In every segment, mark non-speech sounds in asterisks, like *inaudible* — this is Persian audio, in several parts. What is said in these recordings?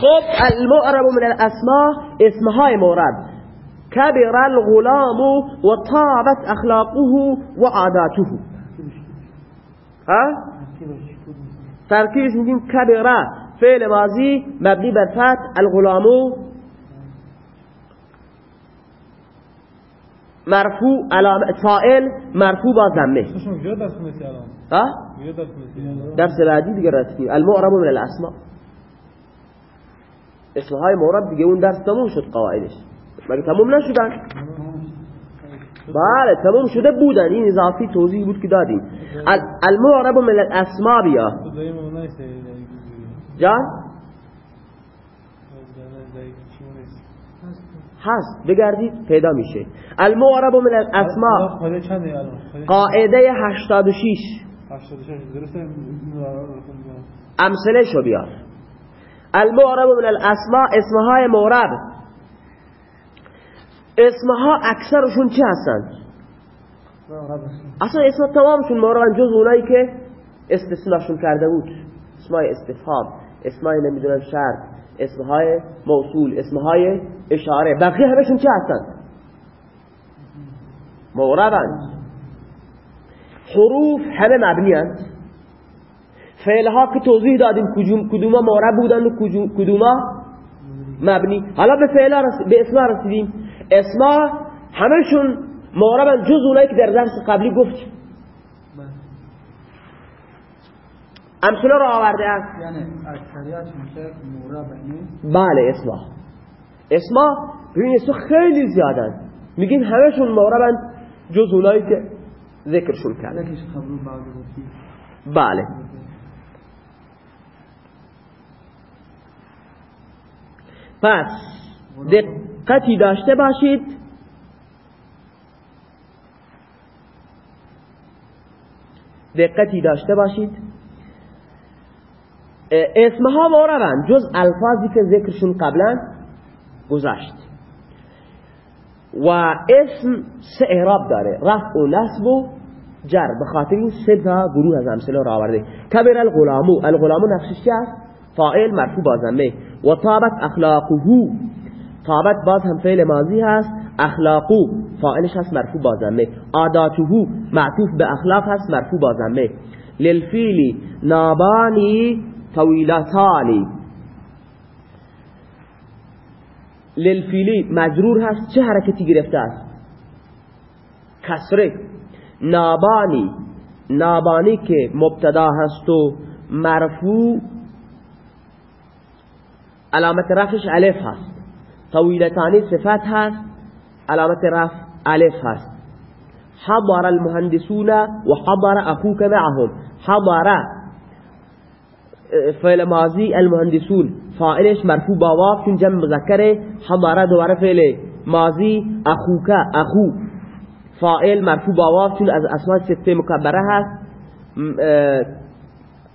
خب المعرب من الاسماء اسمهای مورد. كبر الغلام وطابت اخلاقه وعاداته ها؟ ترکیبش میگیم کبره فعل ماضی مبنی بر فتح الغلامو مرفوع علامه فاعل مرفوع با ضمه. ها؟ درس بعدی دیگه رسمی المعرب من الاسماء اسمهای مورد دیگه اون درس تموم شد قواعدش. مگه تموم نشدن؟ بله تموم شده بودن. این اضافی توضیح بود که دادیم. المعرب من الاسماء بیا جان هست. بگردید پیدا میشه. المعرب من الاسماء قاعده 86 امثله شو بیار. المعرب من الاسماء اسمهای معرب. اسمها اکثرشون چه هستن؟ اصلا اسم تمامشون معربن جز اونایی که استثناشون کرده بود. اسمهای استفهام اسمهای نمی‌دونم شرط اسمهای موصول اسمهای اشاره. بقیه همشون چه هستن؟ معربن. حروف همه مبنی هست فعلها که توضیح دادیم کدوما معرب بودن و کدوما مبنی. حالا به فعلا به اسما رسیدیم. اسما همشون معربن جز اونایی که در درس قبلی گفت. امثله رو آورده است. یعنی اکثریت معرب بله اسما اسما ببین اسما خیلی زیادن. میگیم همشون معربن جز اونایی که ذکرشون کرد بله. پس دقتی داشته باشید. دقتی داشته باشید. اسمها معربن جز الفاظی که ذکرشون قبلا گذشت. و اسم سه اعراب داره رفع و نصب و جر به خاطر این سه تا گروه از امثله را آورده. کبر الغلامو الغلامو نقشش چه است؟ فاعل مرفوع با ضمه و طابت اخلاقه طابت باز هم فعل ماضی هست. اخلاقو فاعلش هست مرفوع با ضمه. عاداته معطوف به اخلاق هست مرفوع با للفیل نابانی طویلتانی للفیلی مجرور هست. چه حرکتی گرفته است؟ کسره. نابانی. نابانی که مبتدا هست و مرفوع علامت رفش الف هست. طویلتانی صفت هست علامت رفع الف هست. حضر المهندسون و حضر اخوك معهم. حضر فعل ماضی المهندسون. فاعلش مرفوع با واو چون جمع مذکره. حضر دوباره فعل ماضی اخوک اخو. فاعل مرفوع با واو چون از اسماء سته مکبره هست.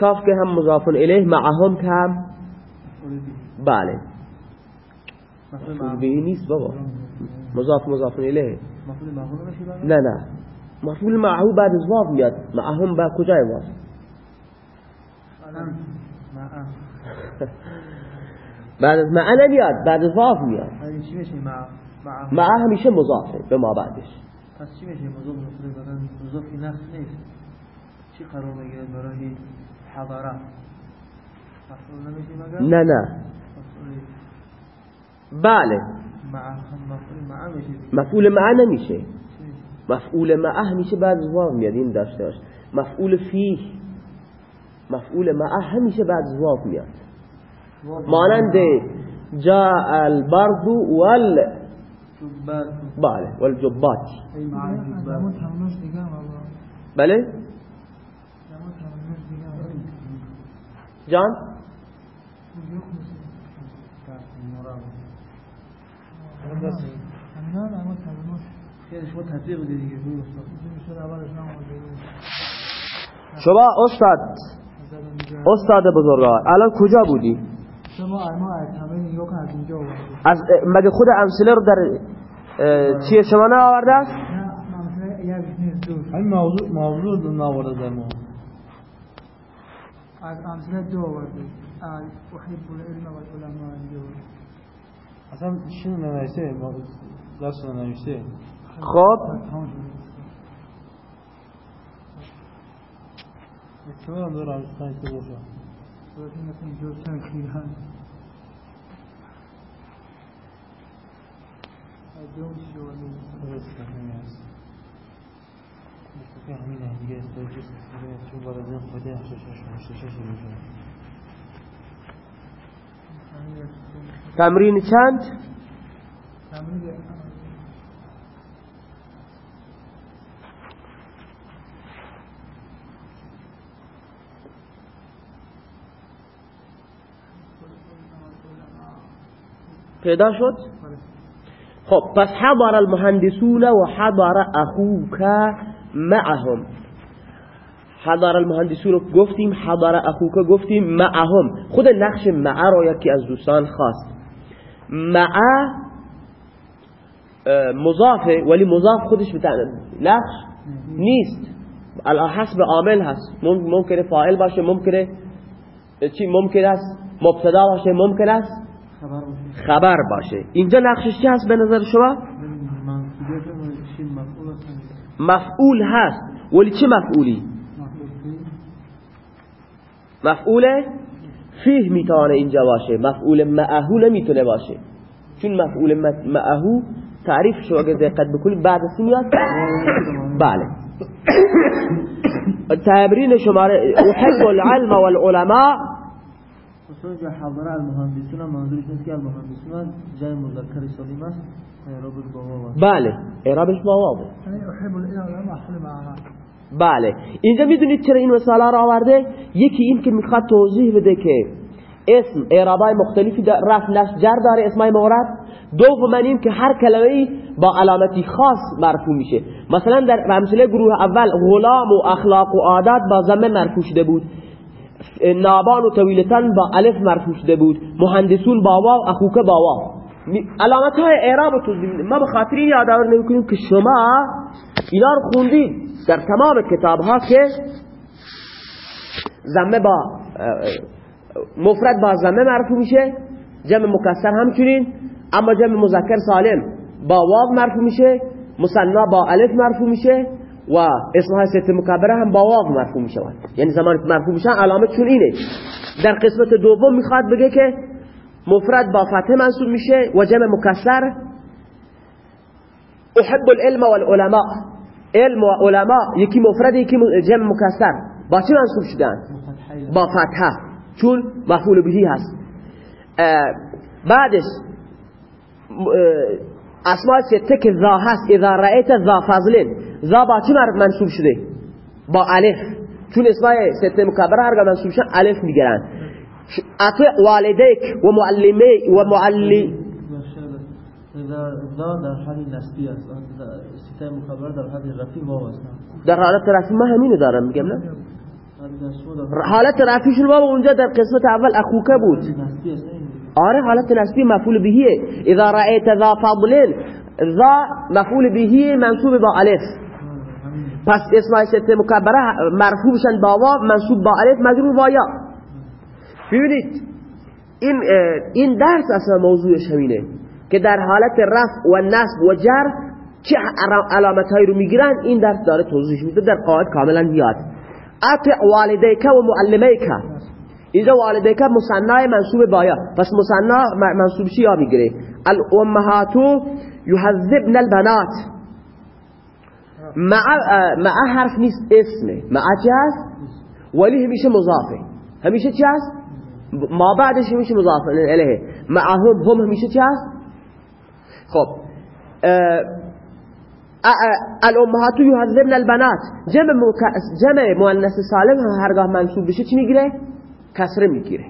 کاف که هم مضاف الیه معهم که هم بله. مفعول به نیست بابا. مضاف مضاف الیه نه نه. مفعول معه بعد از واو میاد. معهم با کجای واو؟ *laughs* بعد از معه نمیاد بعد از واو میاد. معه همیشه مضافه به ما بعدش. پس چی میشه؟ مضاف مضاف نفس نیست. چی قرار بگیره برای حضاره نه نه. بله. مفعول معه نمیشه. مفعول معه همیشه بعد از واو میاد این داشته باش مفعول فیه. مفعول معه همیشه بعد از واو میاد. مانند جاء البرد وال بله والجبات بله؟ جان؟ شما استاد استاد بزرگوار الان کجا بودی؟ از مگه خود امثله رو در چیه شما نه آورده است؟ این موضوع موضوع نآورده در ما. از امثله دو آورده. أحب العلم والعلماء اصلا شنو نوشته درس نوشته خب اینجور چند خیران درسته همین هم دیگه استرجیس چون بعد از این خواهده هشتشش هشتشش میشه تمرین چند؟ پیدا شد؟ خب پس حضر المهندسون و حضر اخوك معهم. حضر المهندسون گفتیم حضر اخوك گفتیم معهم. خود نقش مع رو یکی از دوستان خواست. مع مضافه ولی مضاف خودش نقش نیست. حسب عامل هست. ممکنه فاعل باشه ممکنه چی؟ ممکن است مبتدا باشه ممکن است خبر باشه. اینجا نقشش چی هست به نظر شما؟ مفعول هست. ولی چه مفعولی؟ مفعول فیه می‌تونه اینجا باشه. مفعول معهو نمی‌تونه باشه. چون مفعول معهو تعریف شو اگر دقت بکنید بعد از میاد. بله. *coughs* تمرین شماره احب العلم والعلماء. مثلا جا حضر المهندسون منظورش نیست که المهندسون جای مذکر سلیم است اعرابش با واو بله. اعرابش با واو یعنی احب العلم معنا بله اینجا می‌دونید چرا این مثالا رو آورده؟ یکی این که می‌خواد توضیح بده که اسم اعرابای مختلفی رفت نشت جر داره اسمای مورد دوم این که هر کلمه با علامتی خاص مرفوع میشه. مثلا در امثله گروه اول غلام و اخلاق و عادات با زمه مرفوع شده بود. نابان و طویلتن با الف مرفوع شده بود. مهندسون با واو اخوک با واو. علامت های اعراب توضیح ما به خاطر یادآور نمی‌کنیم که شما اینا رو خوندید. در تمام کتاب ها که زمه با مفرد با زمه مرفوع میشه جمع مکسر همچنین اما جمع مذکر سالم با واو مرفوع میشه مثنا با الف مرفوع میشه و اسمها ست مکبره هم با واو مرفوع میشه. یعنی زمانی که مرفوع میشن علامتشون اینه. در قسمت دوم می‌خواد بگه که مفرد با فتح منصوب میشه و جمع مکسر. احب العلم والعلماء. علم و علماء یکی مفرد یکی جمع مکسر. با چه منصوب شدن؟ با فتحه چون مفعول بهی هست. بعدش اسماء سته که ذا هست. اذا رأیت ذا فضلین ذا با چه منصوب شده؟ با الف. چون اسماء سته مکبره هرگاه منصوب شدن الف می‌گیرن. اطع والدیک و معلمی و معلی ذا در حال نسبی است. سته مکبره در حال رفی واو است. در حالت رفی ما همینو دارم میگم نه؟ حالت رفیشون واو اونجا در قسمت اول اخوکه بود. آره حالت نسبی مفعول بهیه. اذا رأیت ذا فضل ذا مفعول بهیه منصوب با الف. پس اسم ست مکبره مرفوع بشن با واو منصوب با الف مجرور با یا. ببینید این این درس اصلا موضوعش همینه. که در حالت رفع و نصب و جر چه علامت هایی رو می‌گیرن این درس داره توضیح میده در قواعد کاملا میاد اطع والدیک و معلمیک. اینجا والدیک مصنع منصوب بایا. پس مصنع منصوب چی یا می‌گیره؟ الامهاتو یحذبن البنات. مع مع حرف نیست اسمه مع هست؟ ولی همیشه مضافه. همیشه چی هست؟ ما بعدش همیشه مضاف الیه. معهم هم همیشه چی هست؟ خب الامهات یحذبن البنات. جمع جمع مؤنث سالم هرگاه منصوب بشه چی می‌گیره؟ کسره می‌گیره.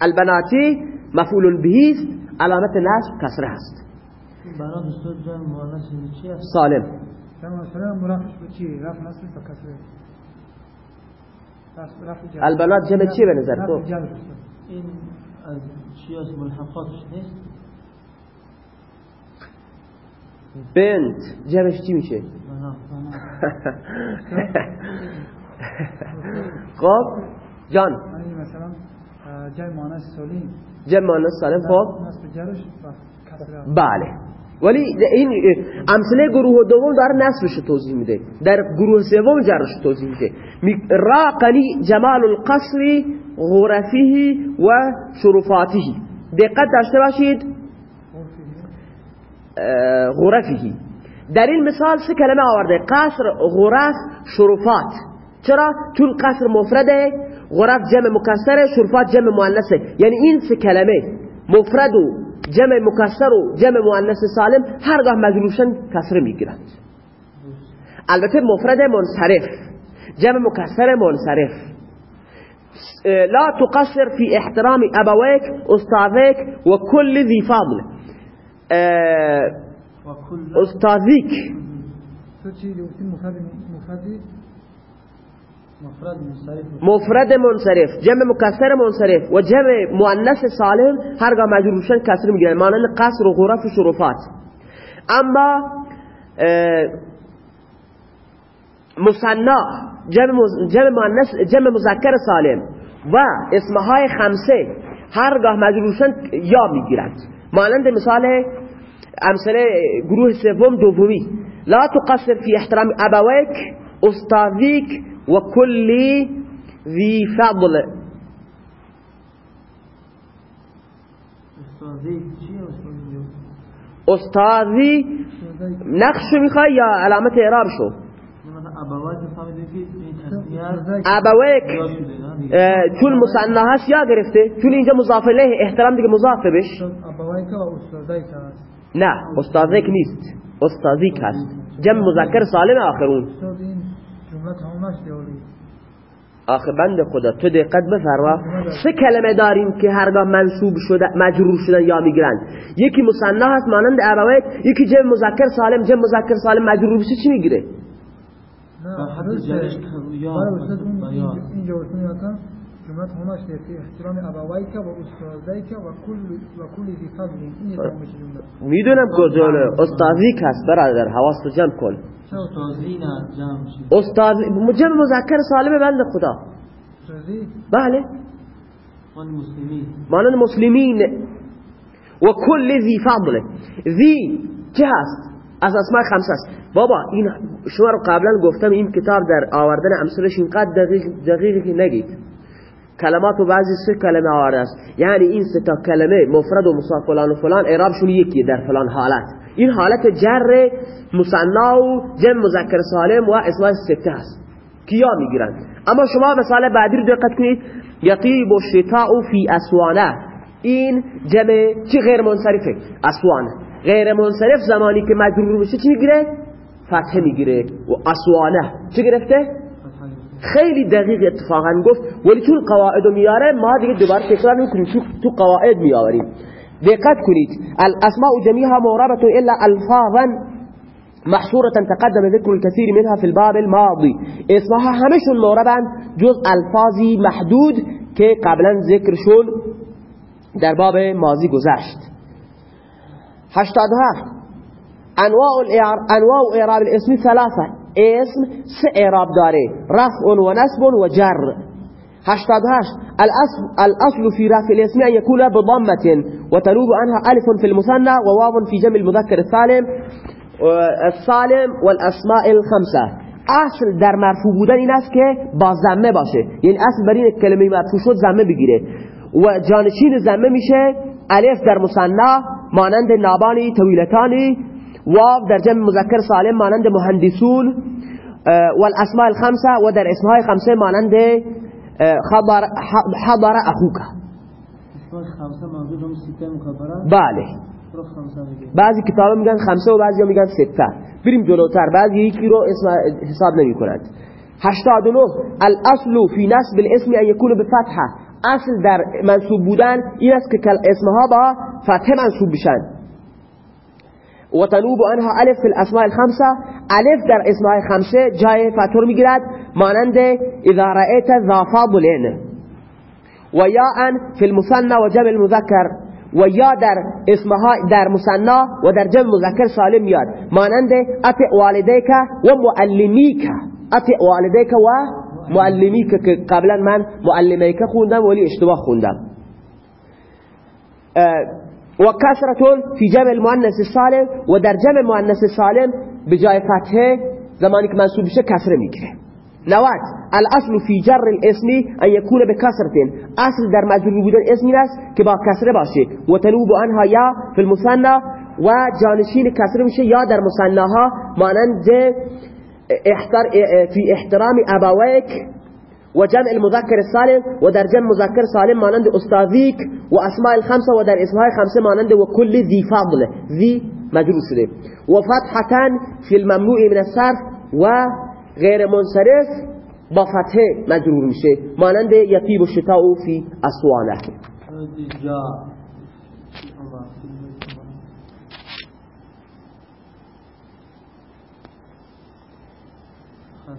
البناتی مفعول به است علامت نصب کسره هست. بنات استاد مؤنث چی سالم. جمع سالم مرافعش به چی؟ رفع نصب و کسره؟ البنات جمع چی به نظر؟ تو این از چی از ملحقاتش نیست؟ بنت. جمعش چی میشه؟ *laughs* خب جان. مثلا جای مؤنث سالم خب. جرش و کسره بله. ولی این امثله گروه دوم داره نصبش توضیح میده. در گروه سوم جرش توضیح میده. می- راقنی جمال القصر غرفه و شرفاته دقت داشته باشید. غرفه در این مثال سه کلمه آورده. قصر غرف شرفات. چرا؟ چون قصر مفرده غرف جمع مکسره شرفات جمع مؤنثه. یعنی این سه کلمه مفرد و جمع مکسر و جمع مؤنث سالم هرگاه مجروشن کسره می‌گیرند. البته مفرد منصرف جمع مکسر منصرف. لا تقصر في احترام ابويك استاذك وكل ذي فضل. استاذیک مفرد منصرف جمع مکسر منصرف و جمع مؤنث سالم هرگاه مجرور بشن کسر می‌گیرن مانند قصر و غرف و شرفات. اما مثنا جمع جمع جمع مذکر سالم و اسمهای خمسه هرگاه مجرور بشن یا می‌گیرند. مانند مثال امثله گروه سوم دومی لا تقصر في احترام ابويك استاذيك وكل ذي فضل. استاذی استاذی نقش میخوای یا علامت اعراب شو ابوات اه، چون هست یا گرفته چون اینجا مضاف الیه احترام دیگه مضاف بش نه استاذیک نیست. استاذیک هست. جمع مذکر سالم آخرون. آخه بند خدا تو دقت بفرما. سه کلمه داریم که هرگاه منصوب شده مجرور شدن یا می‌گیرن. یکی مصنع هست مانند ابویک یکی جمع مذکر سالم. جمع مذکر سالم مجرور بشه چی می‌گیره؟ نه حد درسته. جرش یا برای استاد اون و یا. این- این جواب میاتم جمله تمامش بیاری احترام که و استادایی که و کل و کل ذی فضل. این یه تمامش جمله. می‌دونم کجاله استاذیک هست برادر حواس تو جمع کن. استاذی نه جمع مذکر سالم بند خدا. بله. مانند مسلمین. و کل ذی فضل ذی چه هست؟ از اسماء خمسه است بابا این شما رو قبلا گفتم این کتاب در آوردن امثلش اینقدر دقیق دقیقی نگید. کلمات و بعضی سه کلمه آورده است. یعنی این سه تا کلمه مفرد و مصاف فلان و فلان اعرابشون یکیه در فلان حالت. این حالت جر مصنع و جمع مذکر سالم و اسماء سته هست کیا می‌گیرن اما شما مثال بعدی رو دقت کنید. یطیب الشتاء فی اسوانه این جمع چی غیر منصرفه؟ اسوانه غیر منصرف زمانی که مجرور بشه چی می‌گیره؟ فتحه می‌گیره و اسوانه چه گرفته؟ خیلی دقیق اتفاقا گفت ولی چون قواعد میاره ما دیگه دوباره تکرار نمی‌کنیم چون تو قواعد میآوریم. دقت کنید الاسماء جميعها مرابط الا الفاظا محصورة تقدم ذكر الكثير منها في الباب الماضي اسمها همشون مرابا جزء الفاظی محدود که قبلا ذکرشون در باب ماضی گذشت. 87 أنواع أنواع إعراب الاسم ثلاثة. اسم سإعراب داره رفع ونسب وجر. جر 88 الأصل, الأصل في رفع الاسم أن يكون بضمة وتنوب عنها ألف في المثنى وواو في جمع المذكر السالم السالم والأسماء الخمسة. أصل در مرفوع بودن این است که با زمه باشه. یعنی اصل بر این کلمه مرفوع شد زمه بگیره. و جانشین زمه میشه. الف در مصنع مانند نابانی طویلتانی واو در جمع مذکر سالم مانند مهندسون والاسماء الخمسه و در اسمهای خمسه مانند خبر حضر اسماء مکبره بله. بعضی کتابا میگن خمسه و بعضی میگن سته. بریم جلوتر. بعضی یکی رو اسم حساب نمی کنند. 89 الاصل فی نسب الاسم ان یکون بفتحه. اصل در منصوب بودن این است که اسمها با فتحه منصوب بشن. و تنوب عنها ألف فی الأسماء الخمسة. ألف در أسماء خمسة. جای فتح رو میگیرد مانند إذا رأيت ذا فضل و یا فی المثنى و جمع المذکر و یا در اسمها در مثنا و در جمع مذکر سالم میاد مانند اطع والدیک و معلمیک اطع والدیک و معلمیک قبلا من معلمیک خوندم ولی اشتباه خوندم. و کسرتون فی جمع المؤنث سالم و در جمع مؤنث سالم به جای فتحه زمانی که منصوب بشه کسره می‌گیره. نوات الاصل فی جر الاسم ان یکون بکسرتين اصل در مجرور بودن اسمی است که با کسره باشه. و تنوب عنها یا فی المثنى و جانشین کسره میشه یا در مثناها مانند احتر فی احترام ابویک وجمع المذكر السالم در جمع مذكر سالم مانند استاذيك اسماء الخمسة ودر إسماء الخمسة مانند وكل ذي فضل ذي ده و وفتحة في الممنوع من السرف و غير منصرف با فتحه مجرور میشه مانند یقیب و شتاء فی أسوانه.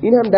این هم در